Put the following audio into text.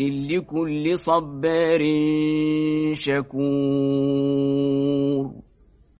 لكل صبار شكور